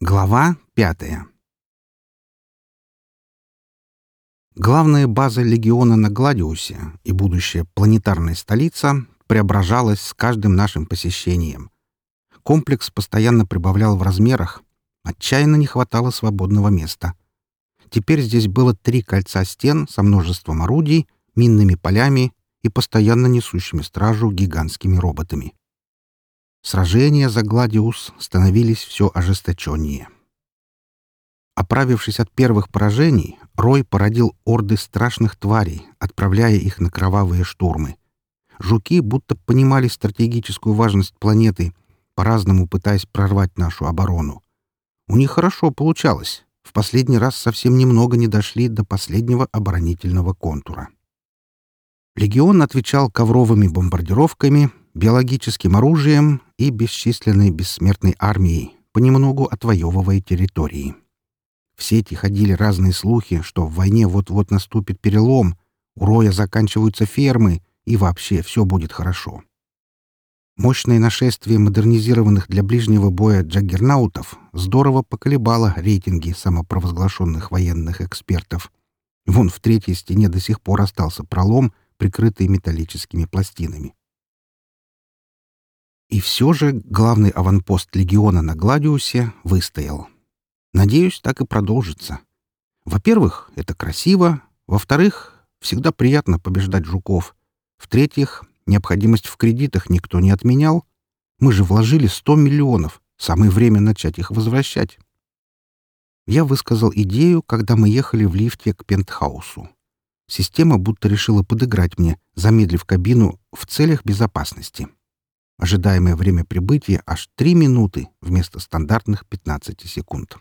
Глава пятая Главная база легиона на Гладиусе и будущая планетарная столица преображалась с каждым нашим посещением. Комплекс постоянно прибавлял в размерах, отчаянно не хватало свободного места. Теперь здесь было три кольца стен со множеством орудий, минными полями и постоянно несущими стражу гигантскими роботами. Сражения за Гладиус становились все ожесточеннее. Оправившись от первых поражений, Рой породил орды страшных тварей, отправляя их на кровавые штурмы. Жуки будто понимали стратегическую важность планеты, по-разному пытаясь прорвать нашу оборону. У них хорошо получалось. В последний раз совсем немного не дошли до последнего оборонительного контура. Легион отвечал ковровыми бомбардировками, биологическим оружием и бесчисленной бессмертной армией, понемногу отвоевывая территории. В сети ходили разные слухи, что в войне вот-вот наступит перелом, у Роя заканчиваются фермы, и вообще все будет хорошо. Мощное нашествие модернизированных для ближнего боя джаггернаутов здорово поколебало рейтинги самопровозглашенных военных экспертов. Вон в третьей стене до сих пор остался пролом, прикрытый металлическими пластинами. И все же главный аванпост легиона на Гладиусе выстоял. Надеюсь, так и продолжится. Во-первых, это красиво. Во-вторых, всегда приятно побеждать жуков. В-третьих, необходимость в кредитах никто не отменял. Мы же вложили 100 миллионов. Самое время начать их возвращать. Я высказал идею, когда мы ехали в лифте к пентхаусу. Система будто решила подыграть мне, замедлив кабину в целях безопасности. Ожидаемое время прибытия аж 3 минуты вместо стандартных 15 секунд.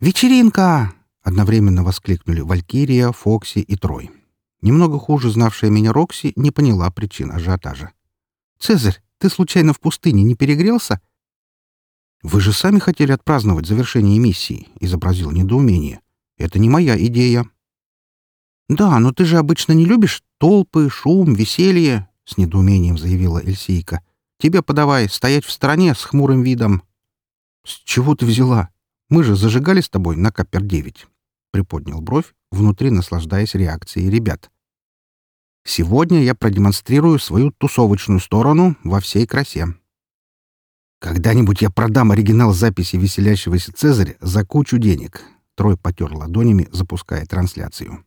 «Вечеринка!» — одновременно воскликнули Валькирия, Фокси и Трой. Немного хуже знавшая меня Рокси не поняла причин ажиотажа. «Цезарь, ты случайно в пустыне не перегрелся?» «Вы же сами хотели отпраздновать завершение миссии», — изобразил недоумение. «Это не моя идея». «Да, но ты же обычно не любишь толпы, шум, веселье», — с недоумением заявила Эльсийка. «Тебе подавай, стоять в стороне с хмурым видом». «С чего ты взяла?» Мы же зажигали с тобой на Капер-9. Приподнял бровь, внутри наслаждаясь реакцией ребят. Сегодня я продемонстрирую свою тусовочную сторону во всей красе. Когда-нибудь я продам оригинал записи веселящегося Цезаря за кучу денег. Трой потер ладонями, запуская трансляцию.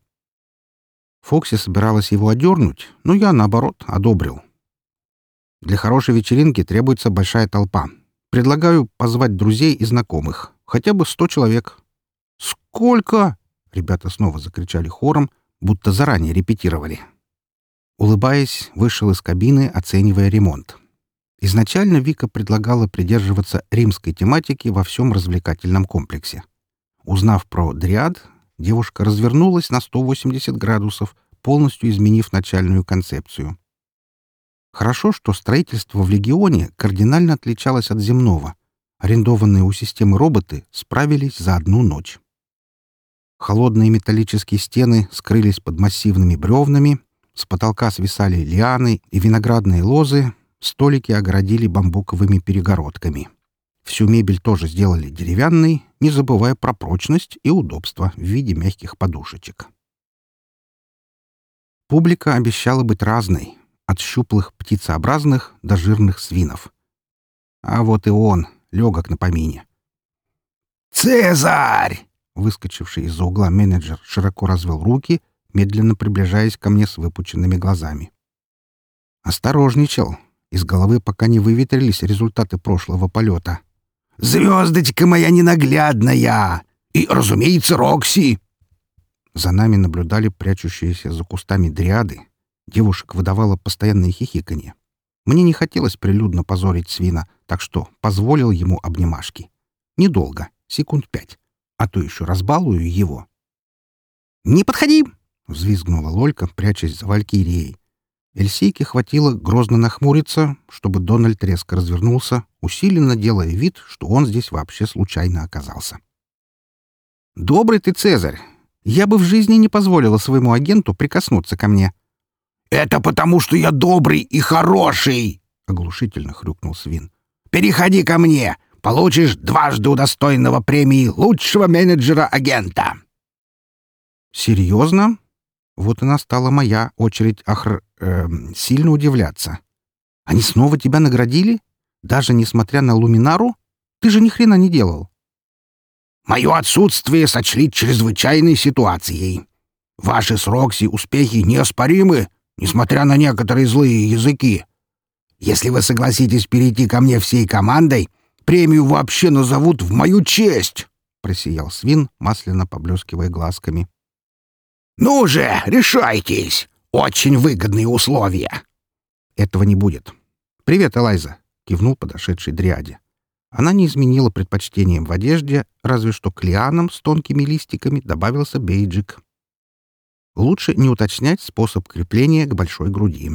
Фокси собиралась его одернуть, но я, наоборот, одобрил. Для хорошей вечеринки требуется большая толпа. Предлагаю позвать друзей и знакомых. Хотя бы сто человек. «Сколько?» — ребята снова закричали хором, будто заранее репетировали. Улыбаясь, вышел из кабины, оценивая ремонт. Изначально Вика предлагала придерживаться римской тематики во всем развлекательном комплексе. Узнав про дриад, девушка развернулась на 180 градусов, полностью изменив начальную концепцию. Хорошо, что строительство в легионе кардинально отличалось от земного. Арендованные у системы роботы справились за одну ночь. Холодные металлические стены скрылись под массивными бревнами, с потолка свисали лианы и виноградные лозы, столики огородили бамбуковыми перегородками. Всю мебель тоже сделали деревянной, не забывая про прочность и удобство в виде мягких подушечек. Публика обещала быть разной, от щуплых птицеобразных до жирных свинов. А вот и он, легок на помине. «Цезарь!» Выскочивший из-за угла менеджер широко развел руки, медленно приближаясь ко мне с выпученными глазами. Осторожничал. Из головы пока не выветрились результаты прошлого полета. «Звездочка моя ненаглядная! И, разумеется, Рокси!» За нами наблюдали прячущиеся за кустами дриады. Девушек выдавало постоянное хихиканье. Мне не хотелось прилюдно позорить свина, так что позволил ему обнимашки. Недолго, секунд пять, а то еще разбалую его. «Не подходи!» — взвизгнула Лолька, прячась за Валькирией. Эльсейке хватило грозно нахмуриться, чтобы Дональд резко развернулся, усиленно делая вид, что он здесь вообще случайно оказался. «Добрый ты, Цезарь! Я бы в жизни не позволила своему агенту прикоснуться ко мне», «Это потому, что я добрый и хороший!» — оглушительно хрюкнул свин. «Переходи ко мне! получишь дважды удостоенного премии лучшего менеджера-агента». «Серьезно?» Вот и настала моя очередь охр... Э, сильно удивляться. «Они снова тебя наградили? Даже несмотря на Луминару? Ты же ни хрена не делал». «Мое отсутствие сочли чрезвычайной ситуацией. Ваши с Рокси успехи неоспоримы, несмотря на некоторые злые языки. Если вы согласитесь перейти ко мне всей командой, премию вообще назовут в мою честь!» — просиял свин, масляно поблескивая глазками. «Ну же, решайтесь! Очень выгодные условия!» «Этого не будет. Привет, Элайза!» — кивнул подошедший дряде. Она не изменила предпочтением в одежде, разве что к лианам с тонкими листиками добавился бейджик. Лучше не уточнять способ крепления к большой груди.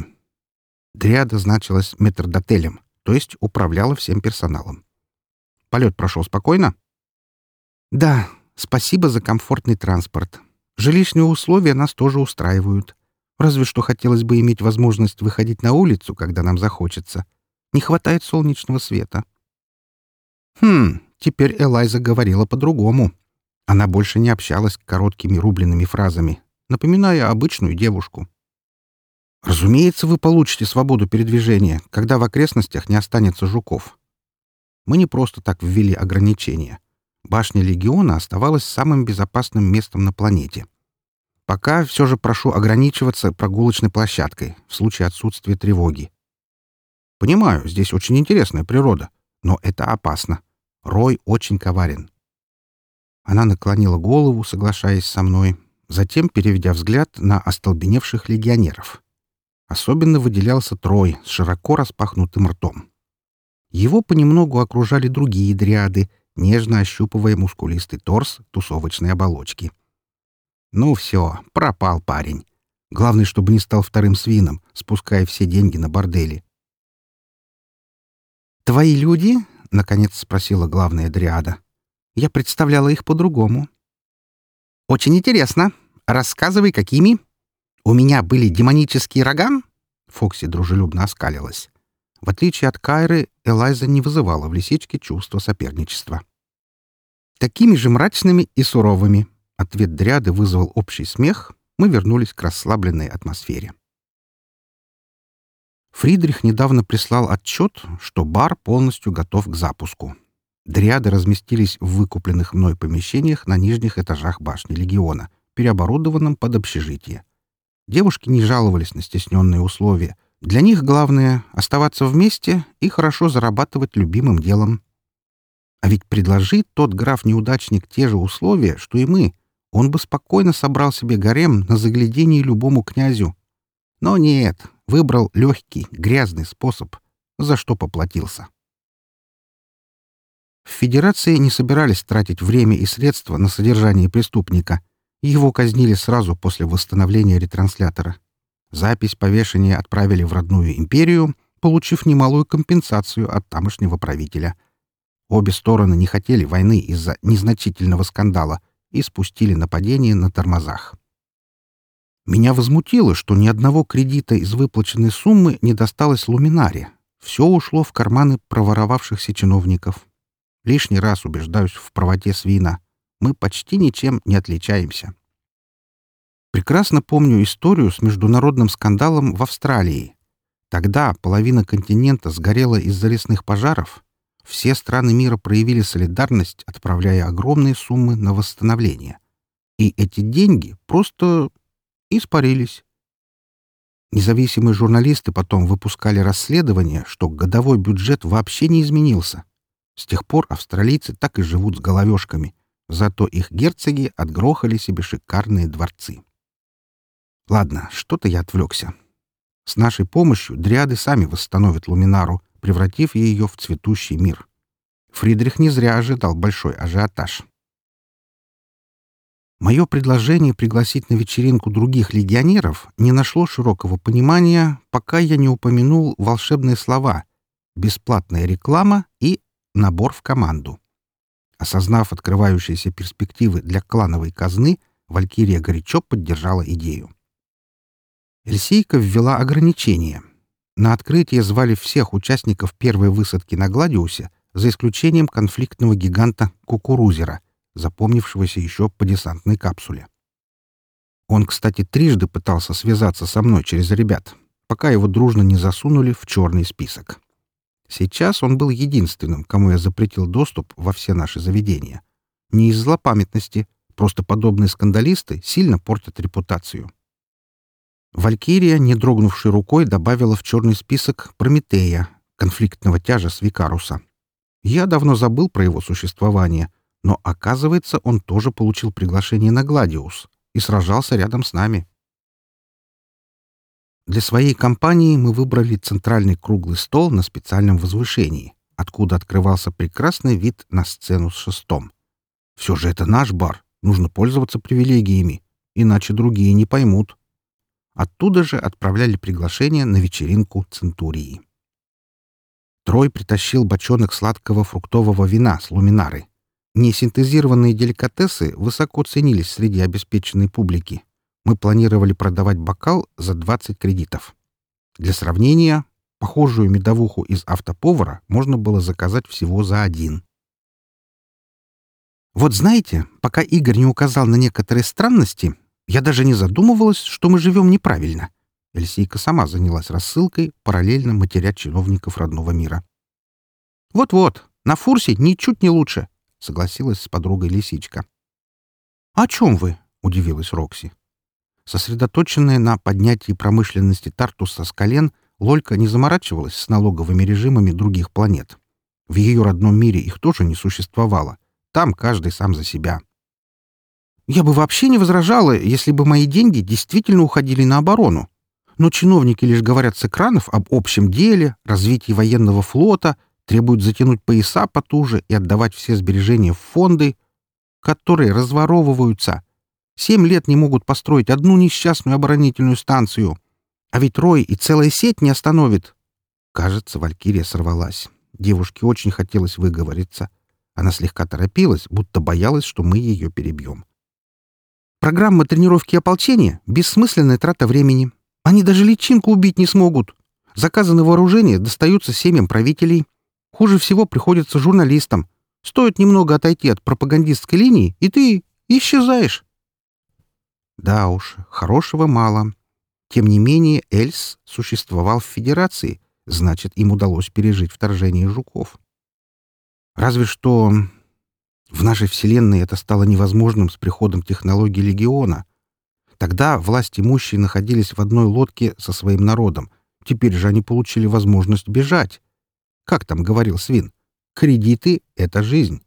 Дриада значилась метрдотелем, то есть управляла всем персоналом. Полет прошел спокойно? Да, спасибо за комфортный транспорт. Жилищные условия нас тоже устраивают. Разве что хотелось бы иметь возможность выходить на улицу, когда нам захочется. Не хватает солнечного света. Хм, теперь Элайза говорила по-другому. Она больше не общалась короткими рубленными фразами, напоминая обычную девушку. Разумеется, вы получите свободу передвижения, когда в окрестностях не останется жуков. Мы не просто так ввели ограничения. Башня Легиона оставалась самым безопасным местом на планете. Пока все же прошу ограничиваться прогулочной площадкой в случае отсутствия тревоги. Понимаю, здесь очень интересная природа, но это опасно. Рой очень коварен. Она наклонила голову, соглашаясь со мной, затем переведя взгляд на остолбеневших легионеров. Особенно выделялся Трой с широко распахнутым ртом. Его понемногу окружали другие дриады, нежно ощупывая мускулистый торс тусовочной оболочки. Ну все, пропал парень. Главное, чтобы не стал вторым свином, спуская все деньги на бордели. «Твои люди?» — наконец спросила главная дриада. «Я представляла их по-другому». «Очень интересно. Рассказывай, какими?» «У меня были демонические рога?» Фокси дружелюбно оскалилась. В отличие от Кайры, Элайза не вызывала в лисичке чувства соперничества. «Такими же мрачными и суровыми». Ответ Дриады вызвал общий смех. Мы вернулись к расслабленной атмосфере. Фридрих недавно прислал отчет, что бар полностью готов к запуску. Дриады разместились в выкупленных мной помещениях на нижних этажах башни Легиона, переоборудованном под общежитие. Девушки не жаловались на стесненные условия. Для них главное — оставаться вместе и хорошо зарабатывать любимым делом. А ведь предложит тот граф-неудачник те же условия, что и мы, он бы спокойно собрал себе гарем на заглядении любому князю. Но нет, выбрал легкий, грязный способ, за что поплатился. В Федерации не собирались тратить время и средства на содержание преступника — его казнили сразу после восстановления ретранслятора. Запись повешения отправили в родную империю, получив немалую компенсацию от тамошнего правителя. Обе стороны не хотели войны из-за незначительного скандала и спустили нападение на тормозах. Меня возмутило, что ни одного кредита из выплаченной суммы не досталось Луминаре. Все ушло в карманы проворовавшихся чиновников. Лишний раз убеждаюсь в правоте свина мы почти ничем не отличаемся. Прекрасно помню историю с международным скандалом в Австралии. Тогда половина континента сгорела из-за лесных пожаров. Все страны мира проявили солидарность, отправляя огромные суммы на восстановление. И эти деньги просто испарились. Независимые журналисты потом выпускали расследование, что годовой бюджет вообще не изменился. С тех пор австралийцы так и живут с головешками — Зато их герцоги отгрохали себе шикарные дворцы. Ладно, что-то я отвлекся. С нашей помощью дриады сами восстановят Луминару, превратив ее в цветущий мир. Фридрих не зря ожидал большой ажиотаж. Мое предложение пригласить на вечеринку других легионеров не нашло широкого понимания, пока я не упомянул волшебные слова «бесплатная реклама» и «набор в команду». Осознав открывающиеся перспективы для клановой казны, Валькирия горячо поддержала идею. Эльсейка ввела ограничения. На открытие звали всех участников первой высадки на Гладиусе, за исключением конфликтного гиганта Кукурузера, запомнившегося еще по десантной капсуле. Он, кстати, трижды пытался связаться со мной через ребят, пока его дружно не засунули в черный список. Сейчас он был единственным, кому я запретил доступ во все наши заведения. Не из злопамятности, просто подобные скандалисты сильно портят репутацию. Валькирия, не дрогнувшей рукой, добавила в черный список Прометея, конфликтного тяжа Свикаруса. Я давно забыл про его существование, но, оказывается, он тоже получил приглашение на Гладиус и сражался рядом с нами. Для своей компании мы выбрали центральный круглый стол на специальном возвышении, откуда открывался прекрасный вид на сцену с шестом. Все же это наш бар, нужно пользоваться привилегиями, иначе другие не поймут. Оттуда же отправляли приглашение на вечеринку Центурии. Трой притащил бочонок сладкого фруктового вина с луминары. Несинтезированные деликатесы высоко ценились среди обеспеченной публики. Мы планировали продавать бокал за 20 кредитов. Для сравнения, похожую медовуху из автоповара можно было заказать всего за один. Вот знаете, пока Игорь не указал на некоторые странности, я даже не задумывалась, что мы живем неправильно. Эльсейка сама занялась рассылкой, параллельно матеря чиновников родного мира. «Вот-вот, на фурсе ничуть не лучше», — согласилась с подругой лисичка. «О чем вы?» — удивилась Рокси. Сосредоточенная на поднятии промышленности Тартуса с колен, Лолька не заморачивалась с налоговыми режимами других планет. В ее родном мире их тоже не существовало. Там каждый сам за себя. Я бы вообще не возражала, если бы мои деньги действительно уходили на оборону. Но чиновники лишь говорят с экранов об общем деле, развитии военного флота, требуют затянуть пояса потуже и отдавать все сбережения в фонды, которые разворовываются. Семь лет не могут построить одну несчастную оборонительную станцию. А ведь Рой и целая сеть не остановит. Кажется, Валькирия сорвалась. Девушке очень хотелось выговориться. Она слегка торопилась, будто боялась, что мы ее перебьем. Программа тренировки ополчения — бессмысленная трата времени. Они даже личинку убить не смогут. Заказы на вооружение достаются семьям правителей. Хуже всего приходится журналистам. Стоит немного отойти от пропагандистской линии, и ты исчезаешь. Да уж, хорошего мало. Тем не менее, Эльс существовал в Федерации, значит, им удалось пережить вторжение жуков. Разве что в нашей Вселенной это стало невозможным с приходом технологий Легиона. Тогда власть имущие находились в одной лодке со своим народом. Теперь же они получили возможность бежать. Как там говорил Свин? Кредиты — это жизнь.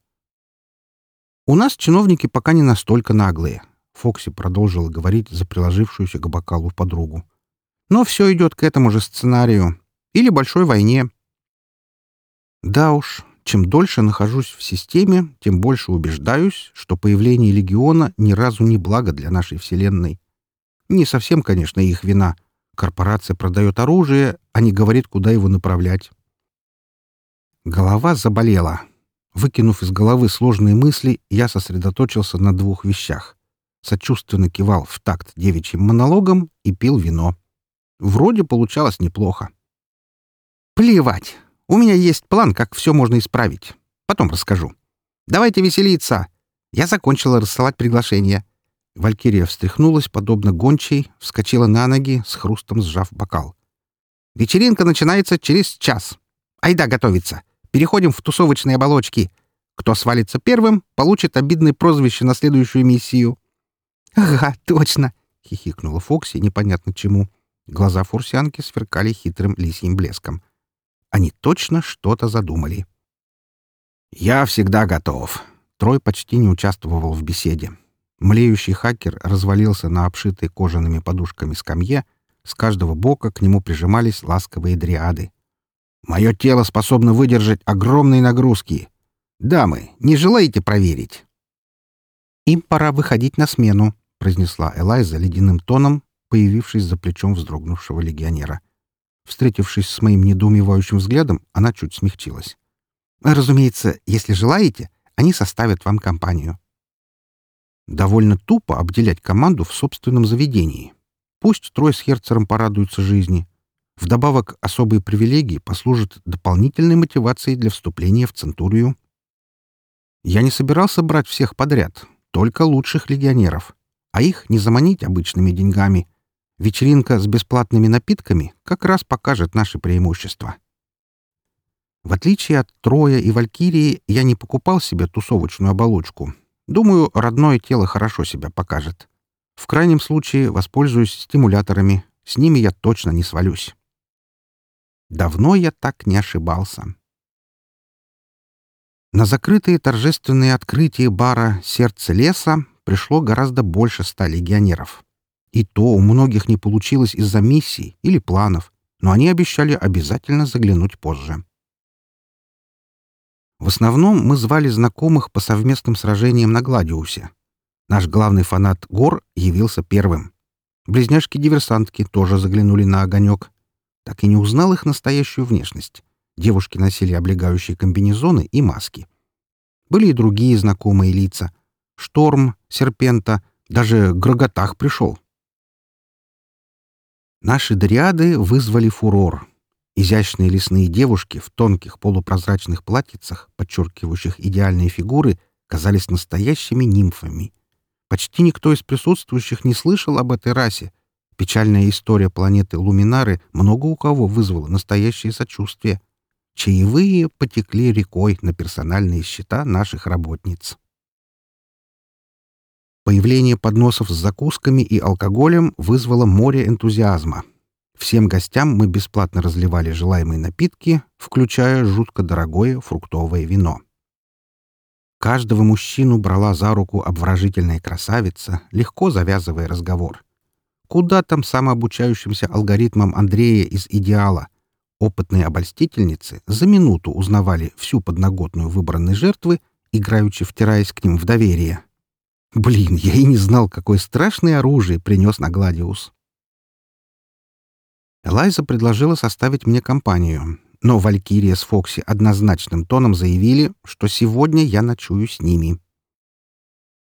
У нас чиновники пока не настолько наглые. Фокси продолжила говорить за приложившуюся к бокалу подругу. Но все идет к этому же сценарию. Или большой войне. Да уж, чем дольше нахожусь в системе, тем больше убеждаюсь, что появление легиона ни разу не благо для нашей Вселенной. Не совсем, конечно, их вина. Корпорация продает оружие, а не говорит, куда его направлять. Голова заболела. Выкинув из головы сложные мысли, я сосредоточился на двух вещах. Сочувственно кивал в такт девичьим монологом и пил вино. Вроде получалось неплохо. Плевать. У меня есть план, как все можно исправить. Потом расскажу. Давайте веселиться. Я закончила рассылать приглашение. Валькирия встряхнулась, подобно гончей, вскочила на ноги, с хрустом сжав бокал. Вечеринка начинается через час. Айда готовиться. Переходим в тусовочные оболочки. Кто свалится первым, получит обидное прозвище на следующую миссию. «Ага, точно!» — хихикнула Фокси непонятно чему. Глаза фурсианки сверкали хитрым лисьим блеском. Они точно что-то задумали. «Я всегда готов». Трой почти не участвовал в беседе. Млеющий хакер развалился на обшитой кожаными подушками скамье, с каждого бока к нему прижимались ласковые дриады. «Мое тело способно выдержать огромные нагрузки. Дамы, не желаете проверить?» «Им пора выходить на смену», — произнесла Элайза ледяным тоном, появившись за плечом вздрогнувшего легионера. Встретившись с моим недоумевающим взглядом, она чуть смягчилась. «Разумеется, если желаете, они составят вам компанию». Довольно тупо обделять команду в собственном заведении. Пусть Трой с Херцером порадуются жизни. Вдобавок, особые привилегии послужат дополнительной мотивацией для вступления в Центурию. Я не собирался брать всех подряд, только лучших легионеров, а их не заманить обычными деньгами. Вечеринка с бесплатными напитками как раз покажет наши преимущества. В отличие от Троя и Валькирии, я не покупал себе тусовочную оболочку. Думаю, родное тело хорошо себя покажет. В крайнем случае воспользуюсь стимуляторами. С ними я точно не свалюсь. Давно я так не ошибался. На закрытые торжественные открытия бара «Сердце леса» пришло гораздо больше ста легионеров. И то у многих не получилось из-за миссий или планов, но они обещали обязательно заглянуть позже. В основном мы звали знакомых по совместным сражениям на Гладиусе. Наш главный фанат Гор явился первым. Близняшки-диверсантки тоже заглянули на огонек. Так и не узнал их настоящую внешность. Девушки носили облегающие комбинезоны и маски. Были и другие знакомые лица. Шторм, Серпента, даже Гроготах пришел. Наши дриады вызвали фурор. Изящные лесные девушки в тонких полупрозрачных платьицах, подчеркивающих идеальные фигуры, казались настоящими нимфами. Почти никто из присутствующих не слышал об этой расе. Печальная история планеты Луминары много у кого вызвала настоящее сочувствие. Чаевые потекли рекой на персональные счета наших работниц. Появление подносов с закусками и алкоголем вызвало море энтузиазма. Всем гостям мы бесплатно разливали желаемые напитки, включая жутко дорогое фруктовое вино. Каждого мужчину брала за руку обворожительная красавица, легко завязывая разговор. Куда там самообучающимся алгоритмам Андрея из «Идеала»? Опытные обольстительницы за минуту узнавали всю подноготную выбранной жертвы, играючи втираясь к ним в доверие. Блин, я и не знал, какое страшное оружие принес на Гладиус. Элайза предложила составить мне компанию, но Валькирия с Фокси однозначным тоном заявили, что сегодня я ночую с ними.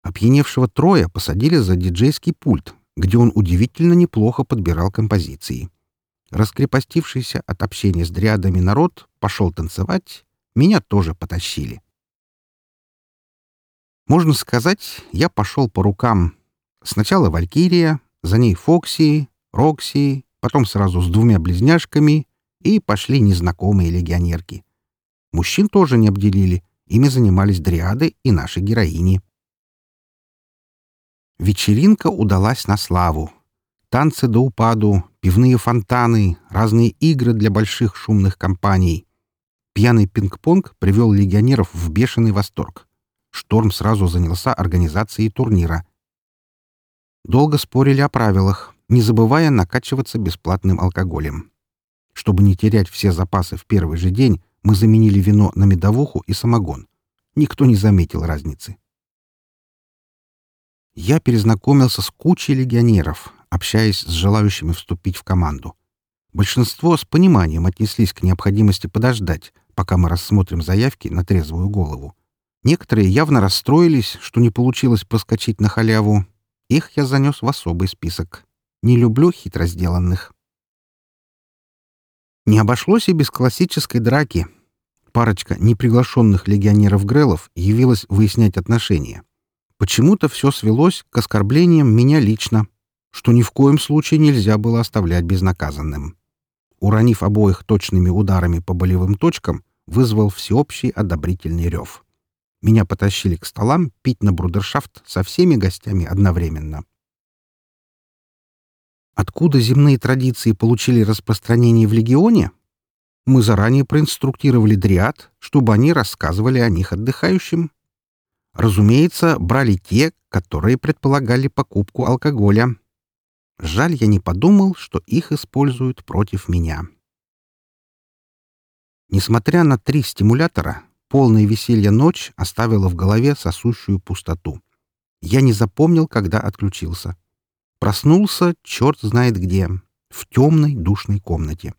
Опьяневшего Троя посадили за диджейский пульт, где он удивительно неплохо подбирал композиции. Раскрепостившийся от общения с дриадами народ пошел танцевать, меня тоже потащили. Можно сказать, я пошел по рукам. Сначала Валькирия, за ней Фокси, Рокси, потом сразу с двумя близняшками, и пошли незнакомые легионерки. Мужчин тоже не обделили, ими занимались дриады и наши героини. Вечеринка удалась на славу. Танцы до упаду, пивные фонтаны, разные игры для больших шумных компаний. Пьяный пинг-понг привел легионеров в бешеный восторг. Шторм сразу занялся организацией турнира. Долго спорили о правилах, не забывая накачиваться бесплатным алкоголем. Чтобы не терять все запасы в первый же день, мы заменили вино на медовуху и самогон. Никто не заметил разницы. Я перезнакомился с кучей легионеров, общаясь с желающими вступить в команду. Большинство с пониманием отнеслись к необходимости подождать, пока мы рассмотрим заявки на трезвую голову. Некоторые явно расстроились, что не получилось проскочить на халяву. Их я занес в особый список. Не люблю хитро сделанных. Не обошлось и без классической драки. Парочка неприглашенных легионеров-грелов явилась выяснять отношения. Почему-то все свелось к оскорблениям меня лично, что ни в коем случае нельзя было оставлять безнаказанным. Уронив обоих точными ударами по болевым точкам, вызвал всеобщий одобрительный рев. Меня потащили к столам пить на брудершафт со всеми гостями одновременно. Откуда земные традиции получили распространение в легионе? Мы заранее проинструктировали дриад, чтобы они рассказывали о них отдыхающим. Разумеется, брали те, которые предполагали покупку алкоголя. Жаль, я не подумал, что их используют против меня. Несмотря на три стимулятора, полная веселья ночь оставила в голове сосущую пустоту. Я не запомнил, когда отключился. Проснулся черт знает где, в темной душной комнате.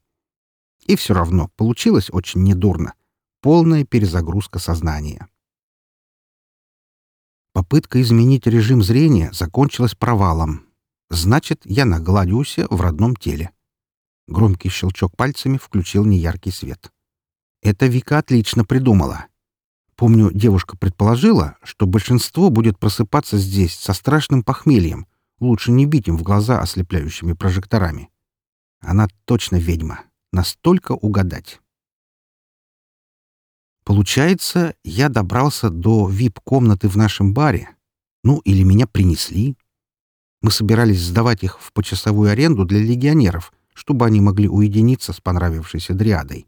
И все равно получилось очень недурно. Полная перезагрузка сознания. Попытка изменить режим зрения закончилась провалом. Значит, я на в родном теле. Громкий щелчок пальцами включил неяркий свет. Это Вика отлично придумала. Помню, девушка предположила, что большинство будет просыпаться здесь со страшным похмельем. Лучше не бить им в глаза ослепляющими прожекторами. Она точно ведьма. Настолько угадать. Получается, я добрался до вип-комнаты в нашем баре. Ну, или меня принесли. Мы собирались сдавать их в почасовую аренду для легионеров, чтобы они могли уединиться с понравившейся дриадой.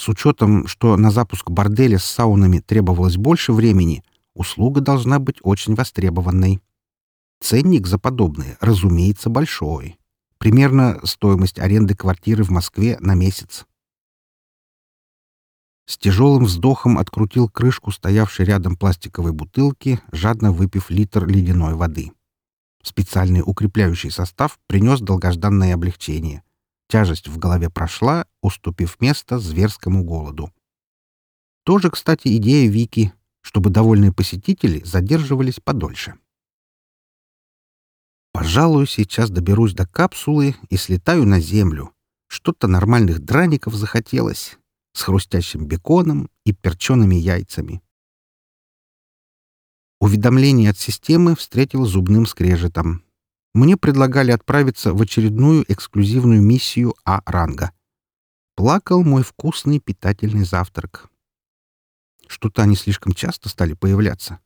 С учетом, что на запуск борделя с саунами требовалось больше времени, услуга должна быть очень востребованной. Ценник за подобное, разумеется, большой. Примерно стоимость аренды квартиры в Москве на месяц. С тяжелым вздохом открутил крышку стоявшей рядом пластиковой бутылки, жадно выпив литр ледяной воды. Специальный укрепляющий состав принес долгожданное облегчение. Тяжесть в голове прошла, уступив место зверскому голоду. Тоже, кстати, идея Вики, чтобы довольные посетители задерживались подольше. Пожалуй, сейчас доберусь до капсулы и слетаю на землю. Что-то нормальных драников захотелось с хрустящим беконом и перчеными яйцами. Уведомление от системы встретил зубным скрежетом. Мне предлагали отправиться в очередную эксклюзивную миссию А-ранга. Плакал мой вкусный питательный завтрак. Что-то они слишком часто стали появляться.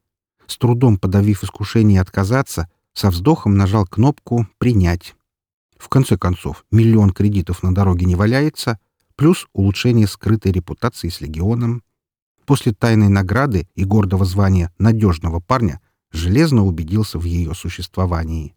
С трудом подавив искушение отказаться, со вздохом нажал кнопку «Принять». В конце концов, миллион кредитов на дороге не валяется, плюс улучшение скрытой репутации с легионом. После тайной награды и гордого звания надежного парня железно убедился в ее существовании.